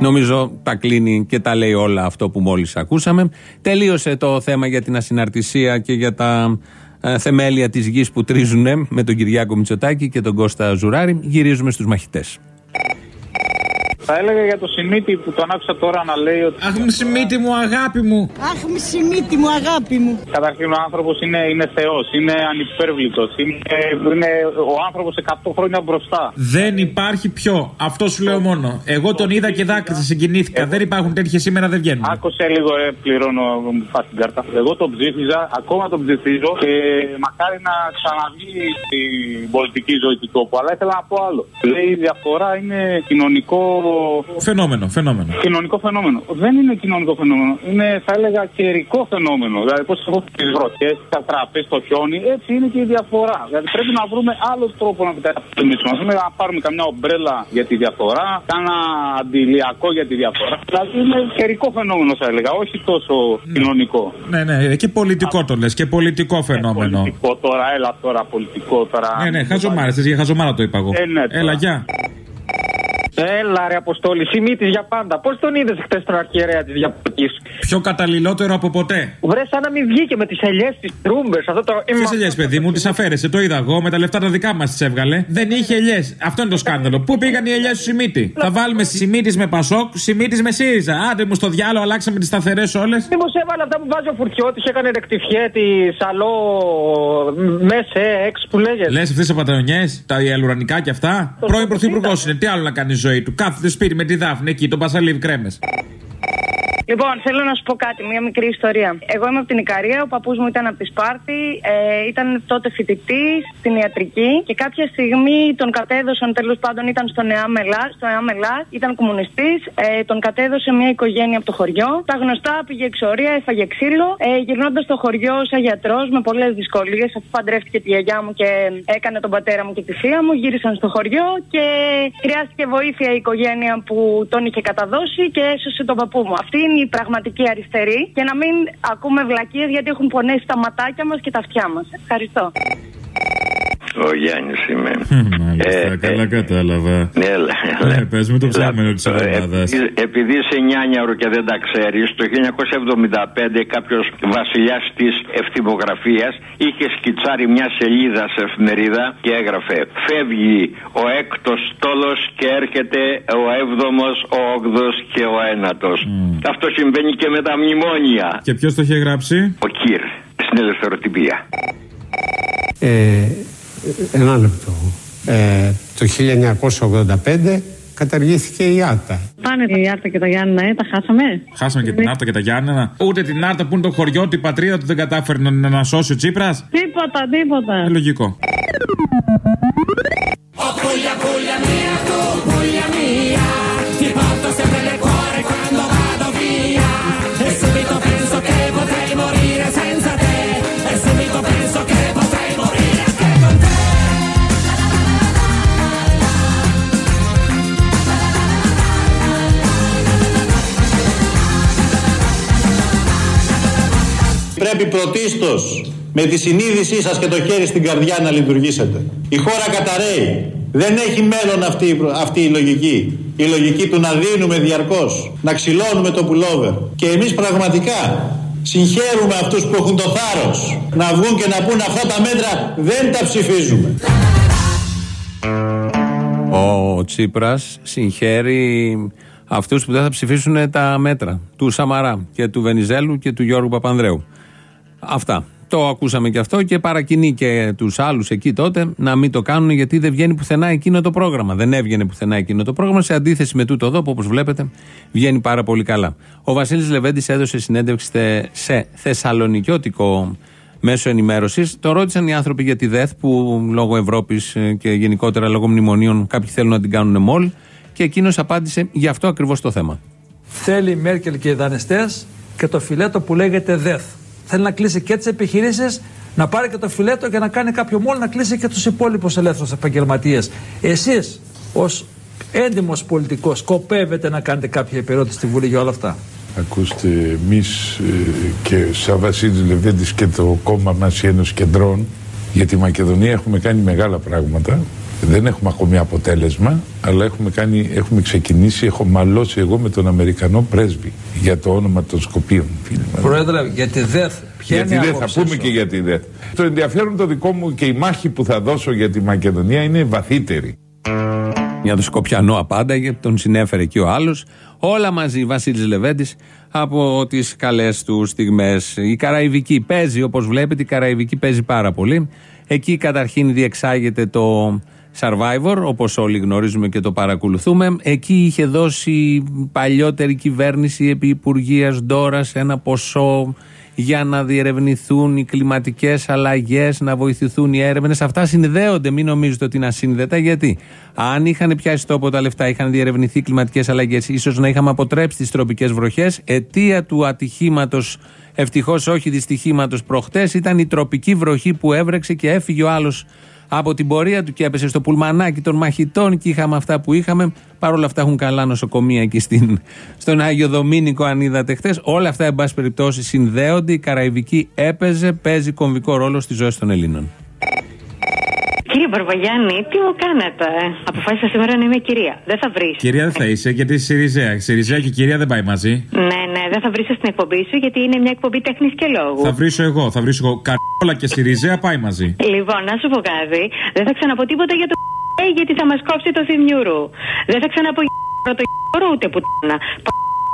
Νομίζω τα κλείνει και τα λέει όλα αυτό που μόλις ακούσαμε. Τελείωσε το θέμα για την ασυναρτησία και για τα ε, θεμέλια της γης που τρίζουν με τον Κυριάκο Μητσοτάκη και τον Κώστα Ζουράρη. Γυρίζουμε στους μαχητές. Θα έλεγα για το Σιμίτι που τον άκουσα τώρα να λέει ότι. Αχ, Σιμίτι μου, αγάπη μου. Αχ, Σιμίτι μου, αγάπη μου. Καταρχήν ο άνθρωπος είναι, είναι Θεός, είναι ανυπέρβλητος. Είναι, είναι ο άνθρωπος 100 χρόνια μπροστά. Δεν υπάρχει πιο. Αυτό σου λέω μόνο. Εγώ τον είδα και δάκρυσα, συγκινήθηκα. Δεν υπάρχουν τέτοια σήμερα, δεν βγαίνουν. Άκουσε λίγο, ρε, πληρώνω, μου φας την κάρτα. Εγώ τον ψήφιζα, ακόμα τον ψηφίζω και μακάρι να ξαναβγεί στην πολιτική ζωή του τόπου. Αλλά ήθελα να πω άλλο. Λέει η διαφορά είναι κοινωνικό. Φαινόμενο, φαινόμενο. Κοινωνικό φαινόμενο. Δεν είναι κοινωνικό φαινόμενο. Είναι, θα έλεγα, καιρικό φαινόμενο. Δηλαδή, πώς έχω τις βροχές, τα τραπέζια, το χιόνι, έτσι είναι και η διαφορά. Δηλαδή, πρέπει να βρούμε άλλος τρόπος να καταπολεμήσουμε. Α πούμε, να πάρουμε καμιά ομπρέλα για τη διαφορά, κάνα αντιλιακό για τη διαφορά. Δηλαδή, είναι καιρικό φαινόμενο, θα έλεγα, όχι τόσο κοινωνικό. Ναι, ναι, και πολιτικό το λες και πολιτικό φαινόμενο. Πολιτικό τώρα, έλα τώρα, πολιτικό τώρα. Ναι, ναι, χαζομάρες, για χαζομάρα το είπα εγώ. Ε, ναι, τώρα. Έλα, γεια. Έλα ρε Αποστόλη, σημείτη για πάντα. Πώς τον είδες χθες τον αρχιερέα της Διαποτή. Πιο καταλληλότερο από ποτέ. Βρε σαν να μην βγήκε με τις ελιές της τρούμπες. Αυτό το. Ποιες ελιές, παιδί μου, τις αφαίρεσε, το είδα εγώ, με τα λεφτά τα δικά μας τις έβγαλε. Δεν είχε ελιές. Αυτό είναι το σκάνδαλο. Πού πήγαν οι ελιές του Σιμίτη; Θα βάλουμε Σιμίτης με Πασόκ, Σιμίτης με ΣΥΡΙΖΑ. Άντε μου στο διάλογο, αλλάξαμε τις σταθερές όλες. Μήπω έβαλε αυτά που βάζει ο Φουρτιώτης, έκανε ρεκτιφιέ τη σαλό μέσε, εξ που λέγεται. Λες αυτές τι πατρονιές, τα ιαλουρανικά και αυτά. Πρώην πρωθυπουργός είναι, τι άλλο να κάνει η ζωή του. Κάθεται σπίτι με τη Δάφνη εκεί, τον Πασαλίβ κρέμες. Λοιπόν, θέλω να σου πω κάτι, μια μικρή ιστορία. Εγώ είμαι από την Ικαρία, ο παππούς μου ήταν από τη Σπάρτη, ε, ήταν τότε φοιτητής στην ιατρική και κάποια στιγμή τον κατέδωσαν, τέλος πάντων ήταν στο ΕΑΜΕΛΑ, στο ΕΑΜΕΛΑ ήταν κομμουνιστής, ε, τον κατέδωσε μια οικογένεια από το χωριό. Τα γνωστά πήγε εξορία, έφαγε ξύλο. Ε, Γυρνώντας στο χωριό σαν γιατρός με πολλές δυσκολίες, αφού παντρεύτηκε τη γιαγιά μου και έκανε τον πατέρα μου και τη θεία μου, γύρισαν στο χωριό και χρειάστηκε βοήθεια η οικογένεια που τον είχε καταδώσει και έσωσε τον παππού μου. Αυτή είναι η πραγματική αριστερή και να μην ακούμε βλακίες γιατί έχουν πονέσει τα ματάκια μας και τα αυτιά μας. Ευχαριστώ. Ο Γιάννης είμαι. Μάλιστα, καλά κατάλαβα. Ναι, έλα, έλα. Ε, πες μου το ψάχνω της εβδομάδας. Επειδή- Επειδή είσαι νιάνιαρο και δεν τα ξέρεις, το 1975 κάποιος βασιλιάς της ευθυμογραφίας είχε σκιτσάρει μια σελίδα σε εφημερίδα και έγραφε Φεύγει ο έκτος τόλο και έρχεται ο έβδομος, ο όγδος και ο ένατος. Αυτό συμβαίνει και με τα μνημόνια. Και ποιος το είχε γράψει; Ο Κύρ στην ελευθεροτυπία. Ε, ένα λεπτό. Ε, το 1985 καταργήθηκε η ΆΤΑ. Πάνε η Άρτα και τα Γιάννενα, ε, τα χάσαμε. Χάσαμε και την Άρτα και τα Γιάννενα. Ούτε την Άρτα που είναι το χωριό, την πατρίδα του δεν κατάφερε να, να σώσει ο Τσίπρας. Τίποτα, τίποτα. Ε, λογικό. Πρέπει πρωτίστως με τη συνείδησή σας και το χέρι στην καρδιά να λειτουργήσετε. Η χώρα καταραίει. Δεν έχει μέλλον αυτή, η προ- αυτή η λογική. Η λογική του να δίνουμε διαρκώς, να ξυλώνουμε το πουλόβερ. Και εμείς πραγματικά συγχαίρουμε αυτούς που έχουν το θάρρος να βγουν και να πούν αυτά τα μέτρα δεν τα ψηφίζουμε. Ο Τσίπρας συγχαίρει αυτούς που δεν θα ψηφίσουν τα μέτρα του Σαμαρά και του Βενιζέλου και του Γιώργου Παπανδρέου. Αυτά. Το ακούσαμε και αυτό και παρακινεί και τους άλλους εκεί τότε να μην το κάνουν γιατί δεν βγαίνει πουθενά εκείνο το πρόγραμμα. Δεν έβγαινε πουθενά εκείνο το πρόγραμμα σε αντίθεση με τούτο εδώ που όπως βλέπετε βγαίνει πάρα πολύ καλά. Ο Βασίλης Λεβέντης έδωσε συνέντευξη θε- σε θεσσαλονικιώτικο μέσο ενημέρωσης. Το ρώτησαν οι άνθρωποι για τη ΔΕΘ που λόγω Ευρώπης και γενικότερα λόγω μνημονίων κάποιοι θέλουν να την κάνουν μόλ και εκείνος απάντησε για αυτό ακριβώς το θέμα. Θέλει η Μέρκελ και οι δανειστές και το φιλέτο που λέγεται ΔΕΘ. Θέλει να κλείσει και τις επιχειρήσεις, να πάρει και το φιλέτο και να κάνει κάποιο μόλ να κλείσει και τους υπόλοιπους ελεύθερους επαγγελματίες. Εσείς, ως έντιμος πολιτικός, σκοπεύετε να κάνετε κάποια επερώτηση στη Βουλή για όλα αυτά; Ακούστε, εμείς και σαν Βασίλης Λεβέντης και το κόμμα μας η Ένωση Κεντρών για τη Μακεδονία έχουμε κάνει μεγάλα πράγματα. Δεν έχουμε ακόμη αποτέλεσμα, αλλά έχουμε, κάνει, έχουμε ξεκινήσει, έχω μαλώσει εγώ με τον Αμερικανό πρέσβη για το όνομα των Σκοπίων. φίλοι μας. Πρόεδρε, για τη ΔΕΘ, ποια Γιατί είναι η δεν θα άποψή πούμε σου; και γιατί δεν. Το ενδιαφέρον το δικό μου και η μάχη που θα δώσω για τη Μακεδονία είναι βαθύτερη. Για τον Σκοπιανό απάντα, γιατί τον συνέφερε εκεί ο άλλος. Όλα μαζί, Βασίλης Λεβέντης από τις καλές τους στιγμές. Η Καραϊβική παίζει, όπως βλέπετε, η Καραϊβική παίζει πάρα πολύ. Εκεί καταρχήν διεξάγεται το Survivor, όπως όλοι γνωρίζουμε και το παρακολουθούμε. Εκεί είχε δώσει η παλιότερη κυβέρνηση επί Υπουργείας Ντόρας ένα ποσό για να διερευνηθούν οι κλιματικές αλλαγές, να βοηθηθούν οι έρευνες. Αυτά συνδέονται, μην νομίζετε ότι είναι ασύνδετα. Γιατί αν είχαν πιάσει τόπο τα λεφτά, είχαν διερευνηθεί οι κλιματικές αλλαγές, ίσως να είχαμε αποτρέψει τις τροπικές βροχές. Αιτία του ατυχήματος, ευτυχώς όχι δυστυχήματος προχτές, ήταν η τροπική βροχή που έβρεξε και έφυγε ο άλλος από την πορεία του και έπεσε στο πουλμανάκι των μαχητών και είχαμε αυτά που είχαμε. Παρ' όλα αυτά έχουν καλά νοσοκομεία εκεί στην, στον Άγιο Δομήνικο, αν είδατε χθες. Όλα αυτά, εν πάση περιπτώσει, συνδέονται. Η Καραϊβική έπαιζε, παίζει κομβικό ρόλο στη ζωή των Ελλήνων. Κύριε Μπαρβαγιάννη, τι μου κάνετε. Αποφάσισα σήμερα να είμαι κυρία. Δεν θα βρεις. Κυρία δεν θα είσαι, γιατί είσαι Σιριζέα. Σιριζέα και κυρία δεν πάει μαζί. Ναι, ναι, δεν θα βρεις στην εκπομπή σου, γιατί είναι μια εκπομπή τέχνης και λόγου. Θα βρίσω εγώ, θα βρίσω εγώ. Καρόλα και Σιριζέα πάει μαζί. Λοιπόν, να σου πω κάτι. Δεν θα ξαναπώ τίποτα για το γιατί θα μας κόψει το θυμιούρου. Δεν θα ξαναπώ το ούτε που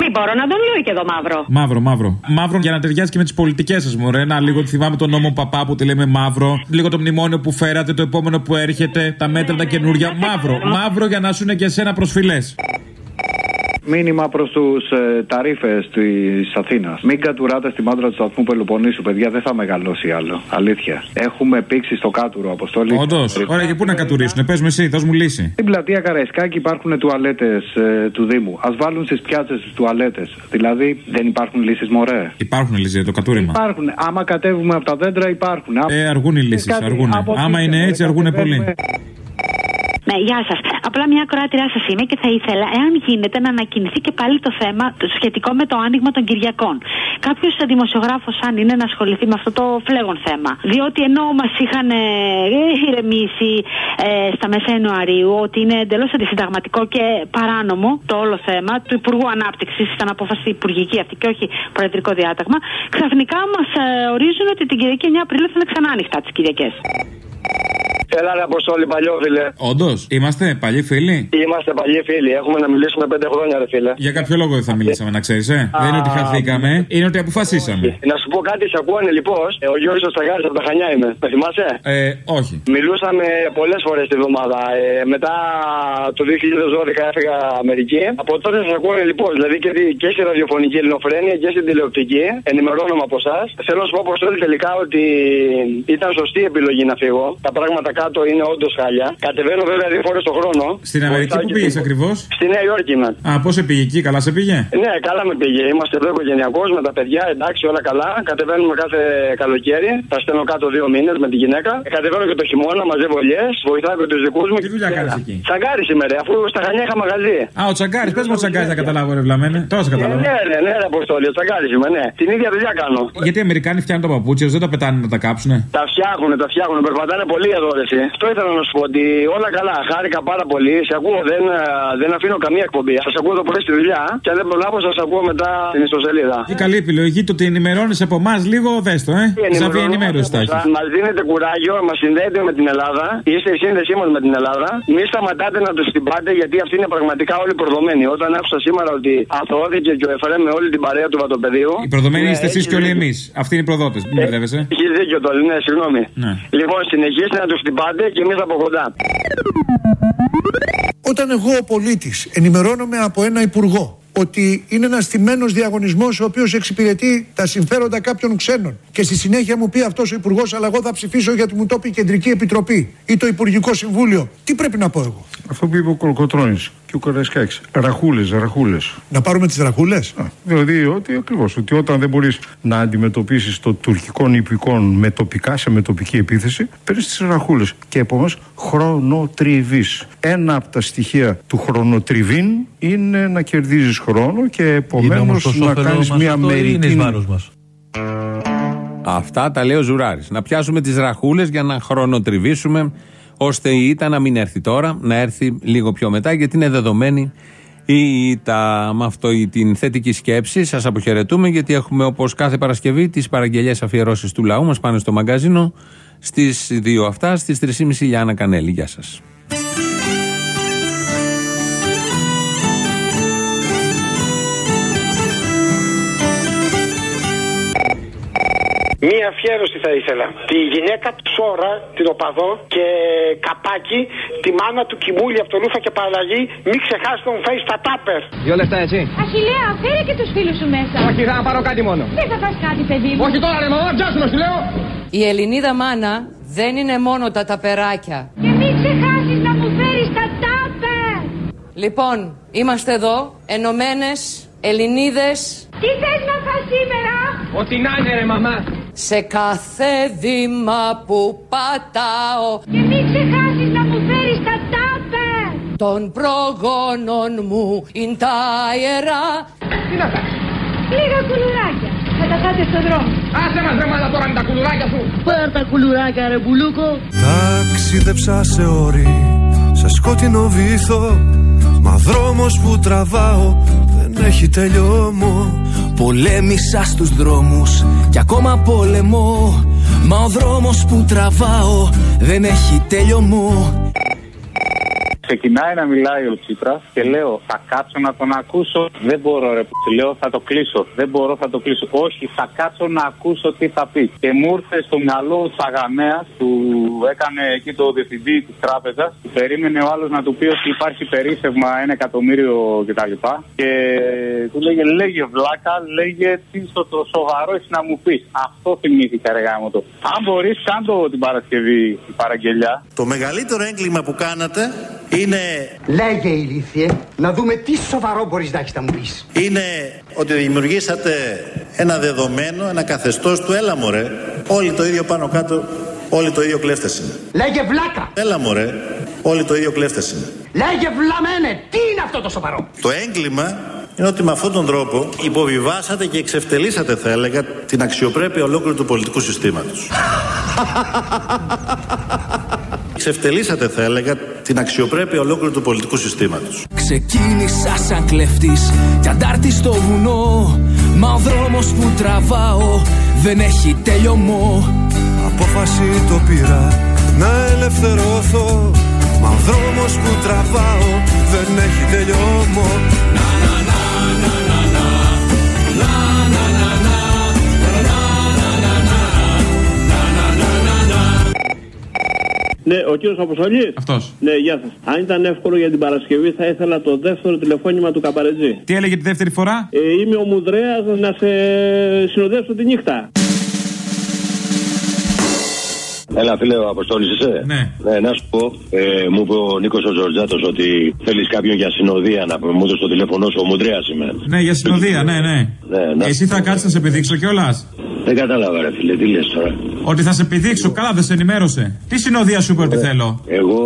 μην μπορώ να τον λέω και εδώ μαύρο. Μαύρο, μαύρο. Μαύρο για να ταιριάζει και με τις πολιτικές σας, Μωρέ. Να λίγο θυμάμαι τον νόμο Παπά που τη λέμε μαύρο. Λίγο το μνημόνιο που φέρατε, το επόμενο που έρχεται, τα μέτρα τα καινούρια. Μαύρο. Μαύρο για να σου είναι και σένα προσφυλές. Μήνυμα προς τους ε, ταρήφε της Αθήνας. Μην κατουράτε στη μάντρα του σταθμού Πελοποννήσου, παιδιά, δεν θα μεγαλώσει άλλο. Αλήθεια. Έχουμε πήξει στο κάτουρο, αποστολή. Όντως. Ωραία, και πού να κατουρίσουν, πες με εσύ, δώσ' μου λύση. Στην πλατεία Καραϊσκάκη υπάρχουν τουαλέτες ε, του Δήμου. Α βάλουν στις πιάτσες τους τουαλέτες. Δηλαδή δεν υπάρχουν λύσεις, μωρέ; Υπάρχουν λύσεις το κατούριμα. Υπάρχουν. Άμα κατέβουμε από τα δέντρα, υπάρχουν. Ε, αργούν οι λύσεις. Αργούν. Άμα είναι έτσι, αργούν πολύ. Ναι, γεια σας. Απλά μια ακροάτριά σας είμαι και θα ήθελα, εάν γίνεται, να ανακοινηθεί και πάλι το θέμα το σχετικό με το άνοιγμα των Κυριακών. Κάποιος δημοσιογράφος, αν είναι, να ασχοληθεί με αυτό το φλέγον θέμα. Διότι ενώ μας είχαν ε, ηρεμήσει ε, στα μέσα Ιανουαρίου ότι είναι εντελώς αντισυνταγματικό και παράνομο το όλο θέμα του Υπουργού Ανάπτυξης, ήταν απόφαση υπουργική αυτή και όχι προεδρικό διάταγμα, ξαφνικά μας ε, ορίζουν ότι την Κυριακή 9 Απριλίου θα είναι ξανά ανοιχτά τις Κυριακές. Έλα ρε Αποστόλη, παλιόφιλε. Όντως, είμαστε παλιοί φίλοι; Είμαστε παλιοί φίλοι. Έχουμε να μιλήσουμε πέντε χρόνια, ρε φίλε. Για κάποιο λόγο δεν θα μιλήσαμε, να ξέρεις, ε. δεν είναι ότι χαθήκαμε, είναι ότι αποφασίσαμε. Να σου πω κάτι, σε ακούω λοιπόν. Ε, ο Γιώργος ο Σταγάρη από τα Χανιά είμαι. Με θυμάσαι; Ε, όχι. Μιλούσαμε πολλές φορές τη βδομάδα. Ε, μετά το 2012 έφυγα Αμερική. Από τότε σας ακούω λοιπόν. Δηλαδή και, και στη ραδιοφωνική ελληνοφρένεια και στην τηλεοπτική. Ενημερώνομαι από εσάς. Θέλω να σου πω, Αποστόλη, τελικά ότι ήταν σωστή επιλογή να φύγω. Τα πράγματα κάτω είναι όντως χάλια. Κατεβαίνω βέβαια δύο φορές το χρόνο. Στην Αμερική που πήγες ακριβώς; Στη Νέα Υόρκη είμαι. Α, πώς σε πήγε εκεί, καλά σε πήγε; Ναι, καλά με πήγε. Είμαστε εδώ οικογενειακός με τα παιδιά, εντάξει, όλα καλά. Κατεβαίνουμε κάθε καλοκαίρι. Θα στέλνω κάτω δύο μήνες με τη γυναίκα. Κατεβαίνω και το χειμώνα, μαζεύω ολιέ. Βοηθάω και τους δικούς μου. Τι δουλειά κάνεις εκεί; Τσαγκάρι σήμερα, αφού στα χανιά είχα μαγαζί. Α, ο τσαγκάρι, πες μου ο τσαγκάρι να καταλάβω, ρε βλαμένε. Τώρα σε καταλάβω. Ναι, ναι, ναι, ρε Αποστόλη, ο τσαγκάρι είμαι, ναι. Την ίδια δουλειά κάνω. Γιατί οι Αμερικάνοι φτιάχνουν τα παπούτσια, δεν τα πετάνε να τα κάψουνε; Τα φτιάχνουν, τα φτιάχνουν, περπατάνε πολύ εδώ, εσύ. Αυτό ήθελα να σου πω ότι όλα καλά. Χάρηκα πάρα πολύ. Σε ακούω, δεν, δεν αφήνω καμία εκπομπή. Σα ακούω το πρωί στη δουλειά και αν δεν προλάβω, σας ακούω μετά στην ιστοσελίδα. Τι καλή επιλογή το ότι ενημερώνεις από εμάς λίγο, δες το, ε. Σαφή ενημέρωση θα έχει. Μας δίνετε κουράγιο, μας συνδέετε με την Ελλάδα. Είστε η σύνδεσή μας με την Ελλάδα. Μη σταματάτε να τους τυπάτε γιατί αυτή είναι πραγματικά όλοι προδομένοι. Όταν άκουσα σήμερα ότι αθωώθηκε και ο Εφρέμ με όλη την παρέα του βατοπεδίου. Οι προδομένοι είστε εσείς και όλοι εμείς. Αυτοί είναι οι προδότες. Μην μπερδεύεσαι. Έχει δίκιο το, ναι, συγγνώμη. Λοιπόν, συνεχίστε να τους τυπάτε και εμείς από κοντά. Όταν εγώ ο πολίτης ενημερώνομαι από ένα υπουργό ότι είναι ένας στημένος διαγωνισμός ο οποίος εξυπηρετεί τα συμφέροντα κάποιων ξένων. Και στη συνέχεια μου πει αυτός ο υπουργός, αλλά εγώ θα ψηφίσω γιατί μου το πει η Κεντρική Επιτροπή ή το Υπουργικό Συμβούλιο. Τι πρέπει να πω εγώ; Αυτό που είπε ο Κολοκοτρόνη και ο Καραϊσκάκη. Ραχούλες, ραχούλες. Να πάρουμε τις ραχούλες; Δηλαδή ότι ακριβώς. Ότι όταν δεν μπορείς να αντιμετωπίσεις το τουρκικό νηπικό με τοπικά σε με τοπική επίθεση, παίρνεις τις ραχούλες. Και επομένως χρονοτριβή. Ένα από τα στοιχεία του χρονοτριβήν είναι να κερδίζεις χρόνο και επομένως να κάνεις μια μερική. Αυτά τα λέει ο Ζουράρης. Να πιάσουμε τις ραχούλες για να χρονοτριβήσουμε ώστε η ήττα να μην έρθει τώρα, να έρθει λίγο πιο μετά, γιατί είναι δεδομένη η ήττα. Με αυτό την θετική σκέψη σας αποχαιρετούμε, γιατί έχουμε όπως κάθε Παρασκευή τις παραγγελίε αφιερώσεις του λαού μας πάνε στο μαγκαζίνο στις δύο αυτά, στις 3.30 Λιάννα Κανέλη. Γεια σας. Μία αφιέρωση θα ήθελα. Τη γυναίκα του Σόρα, την οπαδό και καπάκι, τη μάνα του Κιμούλη από το Λούφα και Παραλλαγή, μην ξεχάσει τον φέι στα τάπερ. Δυο λεφτά έτσι. Αχιλέα, φέρε και τους φίλους σου μέσα. Όχι, θα πάρω κάτι μόνο. Δεν θα φας κάτι, παιδί μου. Όχι τώρα, ρε μαμά, πιάσουμε, σου λέω. Η Ελληνίδα μάνα δεν είναι μόνο τα ταπεράκια. Και μην ξεχάσεις να μου φέρεις τα τάπερ. Λοιπόν, είμαστε εδώ, ενωμένες Ελληνίδες Τι θες να φας σήμερα; Ό,τι να είναι, ρε μαμά. σε κάθε βήμα που πατάω Και μην ξεχάσεις να μου φέρεις τα τάπερ. των προγόνων μου είναι τα ιερά. Τι να φας. Λίγα κουλουράκια. Θα τα φάτε στον δρόμο. Άσε μας, ρε μάνα, τώρα με τα κουλουράκια σου. Πάρ τα κουλουράκια, ρε μπουλούκο. Ταξίδεψα σε όρη, σε σκότεινο βήθο Μα δρόμος που τραβάω δεν έχει τελειώμο Πολέμησα στους δρόμους και ακόμα πολεμώ. Μα ο δρόμος που τραβάω δεν έχει τέλειωμό Ξεκινάει να μιλάει ο Τσίπρας και λέω θα κάτσω να τον ακούσω. Δεν μπορώ ρε που λέω θα το κλείσω. Δεν μπορώ θα το κλείσω. Όχι, θα κάτσω να ακούσω τι θα πει. Και μου ήρθε στο μυαλό ο Σαγανέα που έκανε εκεί το διευθυντή της τράπεζας. Που περίμενε ο άλλος να του πει ότι υπάρχει περίσσευμα ένα εκατομμύριο κτλ. Και του λέγε λέγε βλάκα, λέγε τι στο το σοβαρό έχεις να μου πεις. Αυτό θυμήθηκα ρε γάμο το. Αν μπορείς, κάντο την Παρασκευή η παραγγελιά. Το μεγαλύτερο έγκλημα που κάνατε είναι, Λέγε ηλίθιε, να δούμε τι σοβαρό μπορείς να έχεις να μου πεις. είναι ότι δημιουργήσατε ένα δεδομένο, ένα καθεστώς του έλα μωρέ. Όλοι το ίδιο πάνω κάτω, όλοι το ίδιο κλέφτες είναι. Λέγε βλάκα, Έλα μωρέ, όλοι το ίδιο κλέφτες είναι. λέγε βλαμένε, τι είναι αυτό το σοβαρό. Το έγκλημα είναι ότι με αυτόν τον τρόπο υποβιβάσατε και εξευτελίσατε θα έλεγα την αξιοπρέπεια ολόκληρου του πολιτικού συστήματος. Εξευτελίσατε θα έλεγα την αξιοπρέπεια ολόκληρου του πολιτικού συστήματος. Ξεκίνησα σαν κλέφτης κι αντάρτη στο βουνό Μα ο δρόμος που τραβάω δεν έχει τέλειωμό Απόφαση το πήρα να ελευθερωθώ Μα ο δρόμος που τραβάω δεν έχει τελειώμο Ναι, ο κύριος Αποστολής. Αυτός. Ναι, γεια σας. Αν ήταν εύκολο για την Παρασκευή, θα ήθελα το δεύτερο τηλεφώνημα του Καπαρετζή. Τι έλεγε τη δεύτερη φορά; Ε, είμαι ο Μουδρέας να σε συνοδεύσω τη νύχτα. Έλα, φίλε, ο Αποστόλης είσαι; Ναι. να σου πω, ε, μου είπε ο Νίκος ο Τζορτζάτο ότι θέλεις κάποιον για συνοδεία να πούμε. Μου έδωσε το τηλέφωνό σου, ο Μουντρέας είμαι. Ναι, για συνοδεία, ναι, ναι. Ναι, να Εσύ θα κάτσεις να σε επιδείξω κιόλας. Δεν κατάλαβα, ρε φίλε, τι λες τώρα. Ότι θα σε επιδείξω, καλά δεν σε ενημέρωσε. Τι συνοδεία σου είπε ότι θέλω; Εγώ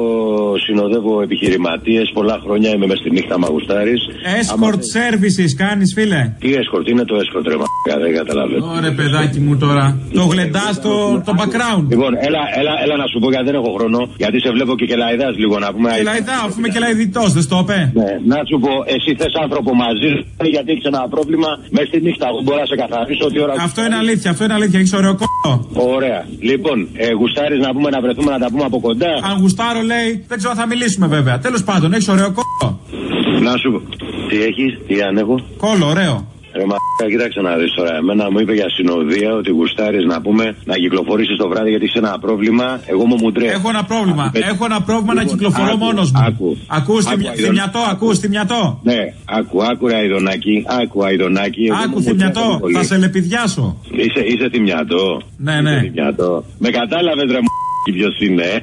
συνοδεύω επιχειρηματίες πολλά χρόνια, είμαι μες στη νύχτα μαγουστάρη. Escort services κάνεις, φίλε; Τι escort, είναι το escort, ρε μα, δεν καταλαβαίνω. Ωραία, παιδάκι μου τώρα. Το γλεντάς το, το background. Λοιπόν, έλα, έλα, έλα να σου πω γιατί δεν έχω χρόνο. Γιατί σε βλέπω και κελαϊδάς λίγο να πούμε. Και λαϊδά, αφού είμαι και λαϊδητό, δεν στο είπε. Ναι, να σου πω, εσύ θες άνθρωπο μαζί σου, γιατί έχεις ένα πρόβλημα μες στη νύχτα. Εγώ μπορώ να σε καθαρίσω ότι ώρα. Αυτό είναι αλήθεια, αυτό είναι αλήθεια. Έχεις ωραίο κόμμα. Ωραία. Λοιπόν, ε, γουστάρεις να πούμε να βρεθούμε να τα πούμε από κοντά; Αν γουστάρω, λέει, δεν ξέρω αν θα μιλήσουμε βέβαια. Τέλος πάντων, έχεις ωραίο κόμμα. Να σου πω. Τι έχεις, τι αν έχω. Κόλλο, ωραίο. Ρε μα, κοίταξε να δεις τώρα. Εμένα μου είπε για συνοδεία ότι γουστάρεις να πούμε να κυκλοφορήσεις το βράδυ γιατί έχει ένα πρόβλημα. Εγώ μου μουντρέ. Έχω ένα πρόβλημα. Έχω ένα πρόβλημα να Λοιπόν, κυκλοφορώ άκου, μόνος μου. άκου. Ακούς Άκου, Αϊδονάκη. θυμιατό, ακούς θυμιατό. Ναι, άκου, άκου ρε Αιδονάκη, άκου Αιδονάκη. Εγώ Άκου μου θυμιατό, μουντρέ πολύ. θα σε λεπιδιάσω. Είσαι, είσαι θυμιατό. Ναι, ναι. Είσαι θυμιατό. Με κατάλαβες ρε μου ποιος είναι; ε.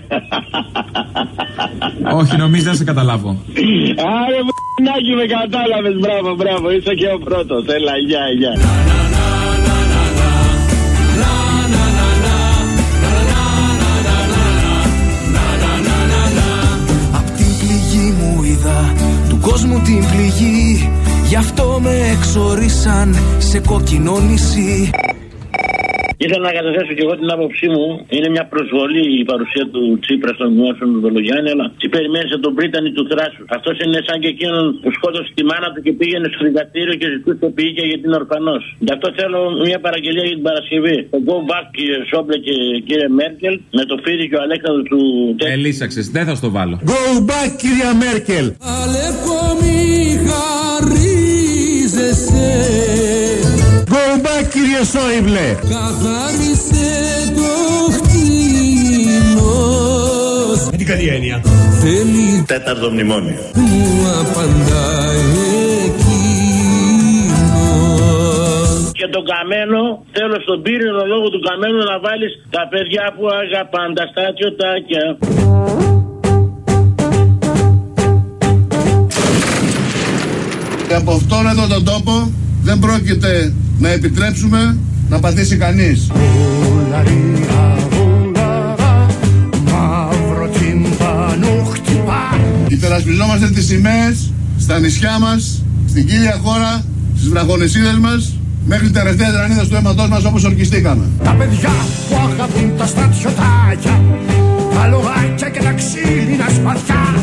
Όχι, νομίζω δεν σε καταλάβω. Άρε μου με κατάλαβες. Μπράβο, μπράβο. Είσαι και ο πρώτος. Έλα, γεια, γεια. Απ' την πληγή μου είδα του κόσμου την πληγή Γι' αυτό με εξορίσαν σε κόκκινο νησί Ήθελα να καταθέσω και εγώ την άποψή μου. Είναι μια προσβολή η παρουσία του Τσίπρα στον δημόσιο του Βολογιάννη, αλλά τι περιμένεις από τον Πρίτανη του Θράσου; Αυτός είναι σαν και εκείνον που σκότωσε τη μάνα του και πήγαινε στο δικαστήριο και ζητούσε το ποιήκια γιατί είναι ορφανός. Γι' αυτό θέλω μια παραγγελία για την Παρασκευή. Το Go Back, κύριε Σόμπλε και κύριε Μέρκελ, με το φίδι και ο Αλέξανδρος του Ελίσαξε, δεν θα στο βάλω. Go back, κυρία Μέρκελ. μη χαρίζεσαι Go back, κυρία κύριε Σόιμπλε. Καθάρισε το χτίνος Με την καλή έννοια. Θέλει Τέταρτο μνημόνιο. μου απαντά εκείνος Και τον καμένο, θέλω στον πύρινο λόγο του καμένου να βάλεις τα παιδιά που αγαπάντα στα τσιωτάκια. Και από αυτόν εδώ τον τόπο δεν πρόκειται να επιτρέψουμε να πατήσει κανείς. Μαύρο τυμπανό χτυπά Υπερασπιζόμαστε τις σημαίες στα νησιά μας, στην κύρια χώρα, στις βραχονεσίδες μας, μέχρι τελευταία τρανίδα του αίματός μας όπως ορκιστήκαμε. Τα παιδιά που αγαπούν τα στρατιωτάκια Τα λογάκια και τα ξύλινα σπαθιά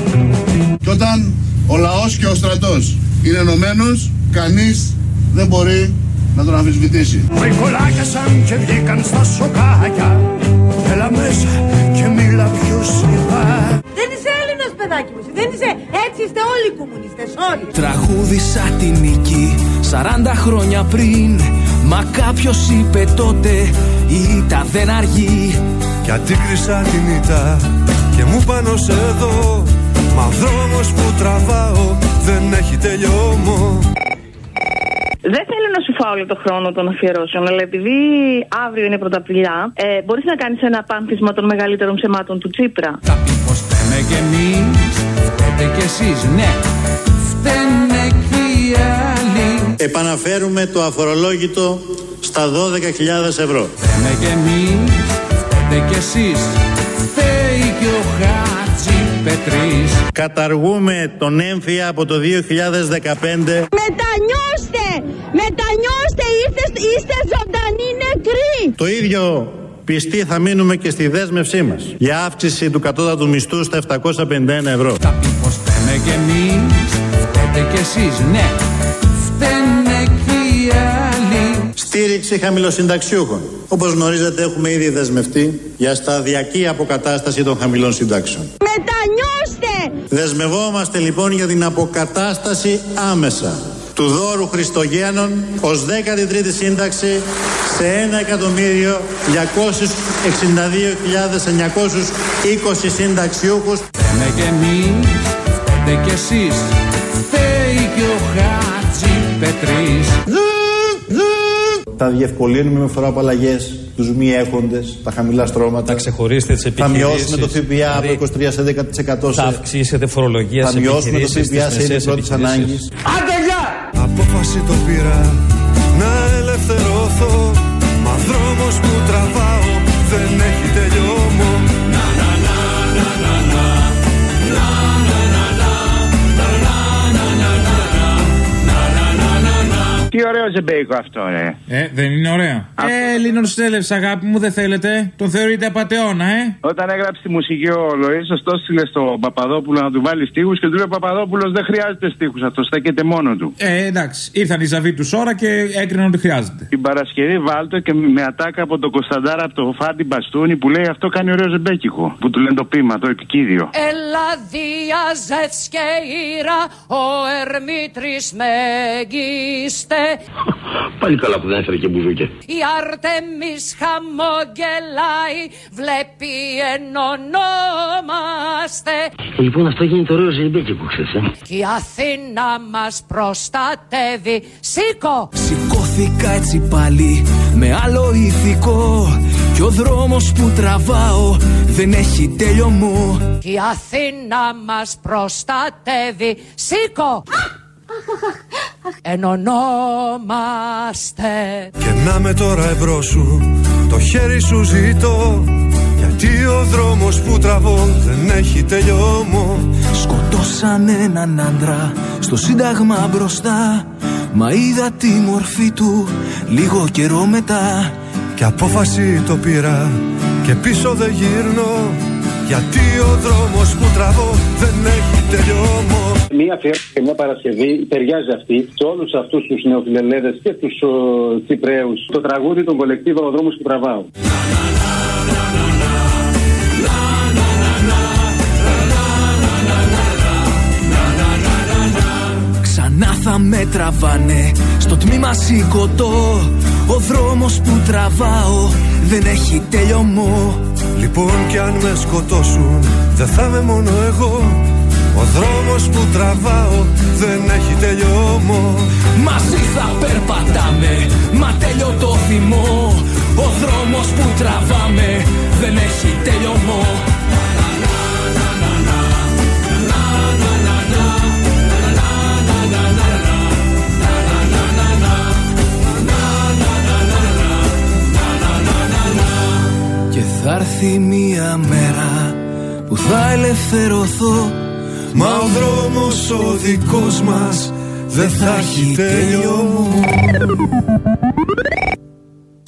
Και όταν ο λαός και ο στρατός είναι ενωμένος, κανείς δεν μπορεί να τον αμφισβητήσει. Βρικολάκιασαν και βγήκαν στα σοκάκια Έλα μέσα και μίλα πιο σιγά Δεν είσαι Έλληνας παιδάκι μου, δεν είσαι. Έτσι είστε όλοι οι κομμουνιστές, όλοι. Τραγούδισα τη νίκη 40 χρόνια πριν Μα κάποιος είπε τότε η ήττα δεν αργεί Κι αντίκρισα την ήττα και μου πάνω σε εδώ Μα δρόμος που τραβάω δεν έχει τελειώμο Δεν θέλω να σου φάω όλο το χρόνο των αφιερώσεων, αλλά επειδή αύριο είναι πρωταπηλιά, ε, μπορείς να κάνεις ένα πάνθισμα των μεγαλύτερων ψεμάτων του Τσίπρα. Πως φταίμε κι εμείς, φταίτε κι εσείς, ναι. Φταίνε κι οι άλλοι. Επαναφέρουμε το αφορολόγητο στα 12.000 ευρώ. Φταίμε κι εμείς, φταίτε κι εσείς. Φταίει κι ο Χάτζη Πετρής. Καταργούμε τον έμφυα από το 2015 Μετανιώστε! Μετανιώστε! Είστε, είστε ζωντανοί νεκροί! Το ίδιο πιστοί θα μείνουμε και στη δέσμευσή μας για αύξηση του κατώτατου μισθού στα 751 ευρώ. Πως φταίμε κι εμείς, φταίτε κι εσείς, ναι. Φταίνε κι οι άλλοι. Στήριξη χαμηλοσυνταξιούχων. Όπως γνωρίζετε έχουμε ήδη δεσμευτεί για σταδιακή αποκατάσταση των χαμηλών συντάξεων. Μετανιώστε! Δεσμευόμαστε λοιπόν για την αποκατάσταση άμεσα του δώρου Χριστογέννων ως 13η σύνταξη σε 1.262.920 συνταξιούχους Φταίμε κι εμείς, φταίτε κι εσείς. Φταίει κι ο Χάτζη Πετρής. Θα διευκολύνουμε με φοροαπαλλαγές τους μη έχοντες, τα χαμηλά στρώματα. Θα ξεχωρίσετε τις Θα επιχειρήσεις. μειώσουμε το ΦΠΑ από 23% σε 10%. Θα αυξήσετε φορολογία Θα σε μειώσουμε το επιχειρήσεις, ΦΠΑ στις σε είδη μεσαίες πρώτη επιχειρήσεις. ανάγκης. Απόφαση το πήρα να ελευθερωθώ Μα δρόμος που τραβάω δεν έχει τελειώμο Τι ωραίο ζεμπέικο αυτό, ρε. Ε, δεν είναι ωραία. Ε, Έλληνων στέλευση, αγάπη μου, δεν θέλετε. Τον θεωρείτε απαταιώνα, ε. Όταν έγραψε τη μουσική ο Λοίσο, το έστειλε στον Παπαδόπουλο να του βάλει στίχους και του λέει ο Παπαδόπουλος δεν χρειάζεται στίχους, αυτό στέκεται μόνο του. Ε, εντάξει. Ήρθαν οι ζαβοί του ώρα και έκριναν ότι χρειάζεται. Την Παρασκευή βάλτο και με ατάκα από τον Κωνσταντάρα από το Φάντι Μπαστούνι που λέει αυτό κάνει ωραίο ζεμπέκικο. Που του λένε το πείμα, το επικίδιο. Ελαδία ζεύσκε ήρα, ο Ερμήτρης Μεγίστε. Πάλι καλά που δεν έφερε και μπουζούκια. Η Αρτεμής χαμογελάει, βλέπει ενωνόμαστε. Λοιπόν, αυτό γίνεται ωραίο ζεμπέκικο, ξέρεις, ε. Και η Αθήνα μας προστατεύει. Σήκω! Σηκώθηκα έτσι πάλι με άλλο ηθικό Κι ο δρόμος που τραβάω δεν έχει τέλειωμό Και η Αθήνα μας προστατεύει. Σήκω! Ενωνόμαστε. Και να με τώρα εμπρό σου το χέρι σου ζητώ. Γιατί ο δρόμος που τραβώ δεν έχει τελειώμο Σκοτώσαν έναν άντρα στο σύνταγμα μπροστά. Μα είδα τη μορφή του λίγο καιρό μετά. Και απόφαση το πήρα και πίσω δεν γύρνω Γιατί ο δρόμος που τραβώ δεν έχει τελειώμο Μία αφιέρωση και μια Παρασκευή ταιριάζει αυτή σε όλους αυτούς τους νεοφιλελέδες και τους Τσιπρέου. Το τραγούδι των κολεκτίβων Ο δρόμος που τραβάω. Ξανά θα Περπάτα με τραβάνε στο τμήμα σηκωτό Ο δρόμος που τραβάω δεν έχει τελειωμό Λοιπόν κι αν με σκοτώσουν δεν θα είμαι μόνο εγώ. Ο δρόμος που τραβάω δεν έχει τελειώμο Μαζί θα περπατάμε, μα τέλειο το θυμό. Ο δρόμος που τραβάμε δεν έχει τελειωμό θα έρθει μία μέρα που θα ελευθερωθώ. Μα ο δρόμος ο δικός μας δεν θα έχει τελειώμο